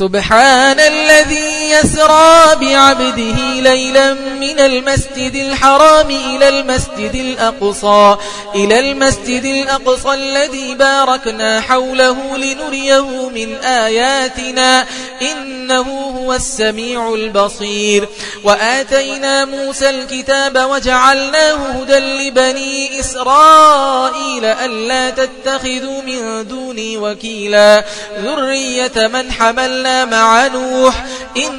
سبحان الذي يسرى بعبده ليلا من المسجد الحرام إلى المسجد الأقصى إلى المسجد الأقصى الذي باركنا حوله لنريه من آياتنا إنه هو السميع البصير. وآتينا موسى الكتاب وجعلناه هدى لبني إسرائيل ألا تتخذوا من دوني وكيلا ذرية من حملنا مع نوح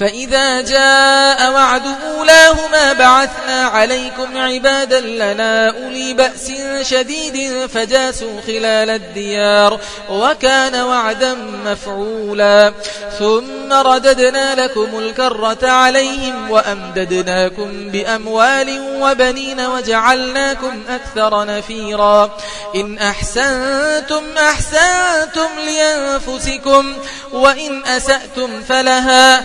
فإذا جاء وعد أولاهما بعثنا عليكم عبادا لنا أولي بأس شديد فجاسوا خلال الديار وكان وعدا مفعولا. ثم رددنا لكم الكرة عليهم وأمددناكم بأموال وبنين وجعلناكم أكثر نفيرا. إن أحسنتم أحسنتم لأنفسكم وإن أسأتم فلها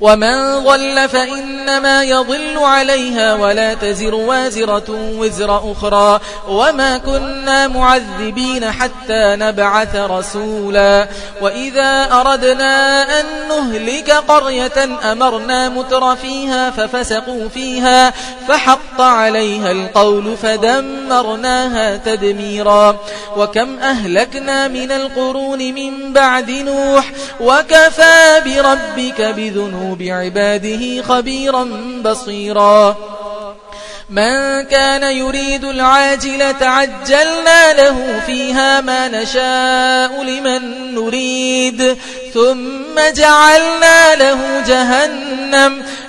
ومن ضل فإنما يضل عليها ولا تزر وازرة وزر أخرى وما كنا معذبين حتى نبعث رسولا وإذا أردنا أن نهلك قرية أمرنا متر فيها ففسقوا فيها فحق عليها القول فدمرناها تدميرا وكم أهلكنا من القرون من بعد نوح وكفى بربك بذنوب ذنوب عباده خبيرا بصيرا. من كان يريد العاجلة عجلنا له فيها ما نشاء لمن نريد. ثم جعلنا له جهنم.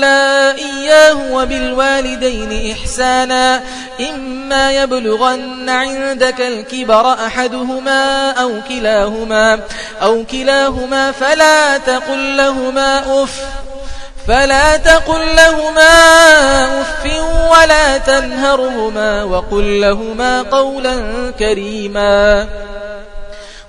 إلا إياه وبالوالدين إحسانا إما يبلغن عندك الكبر أحدهما أو كلاهما أو كلاهما فلا تقل لهما أف فلا تقل لهما أف ولا تنهرهما وقل لهما قولا كريما.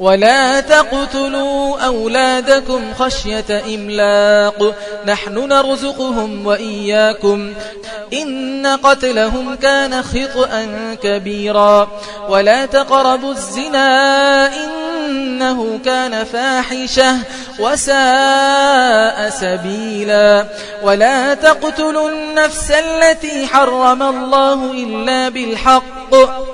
ولا تقتلوا أولادكم خشية إملاق. نحن نرزقهم وإياكم. إن قتلهم كان خطأ كبيرا. ولا تقربوا الزنا إنه كان فاحشة وساء سبيلا. ولا تقتلوا النفس التي حرم الله إلا بالحق.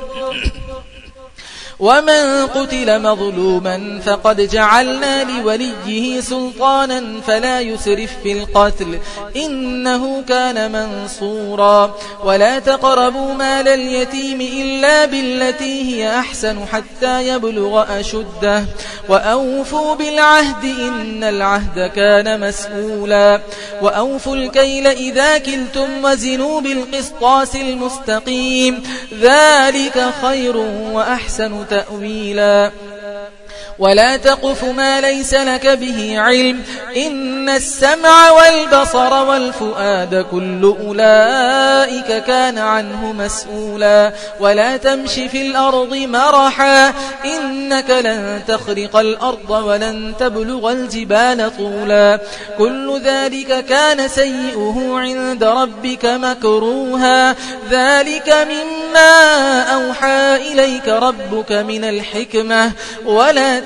ومن قتل مظلوما فقد جعلنا لوليه سلطانا فلا يسرف في القتل إنه كان منصورا ولا تقربوا مال اليتيم إلا بالتي هي أحسن حتى يبلغ أشده وأوفوا بالعهد إن العهد كان مسؤولا وأوفوا الكيل إذا كلتم وزنوا بالقسطاس المستقيم. ذلك خير وأحسن تأويلا. ولا تقف ما ليس لك به علم. إن السمع والبصر والفؤاد كل أولئك كان عنه مسؤولا. ولا تمش في الأرض مرحا. إنك لن تخرق الأرض ولن تبلغ الجبال طولا. كل ذلك كان سيئه عند ربك مكروها. ذلك مما أوحى إليك ربك من الحكمة. ولا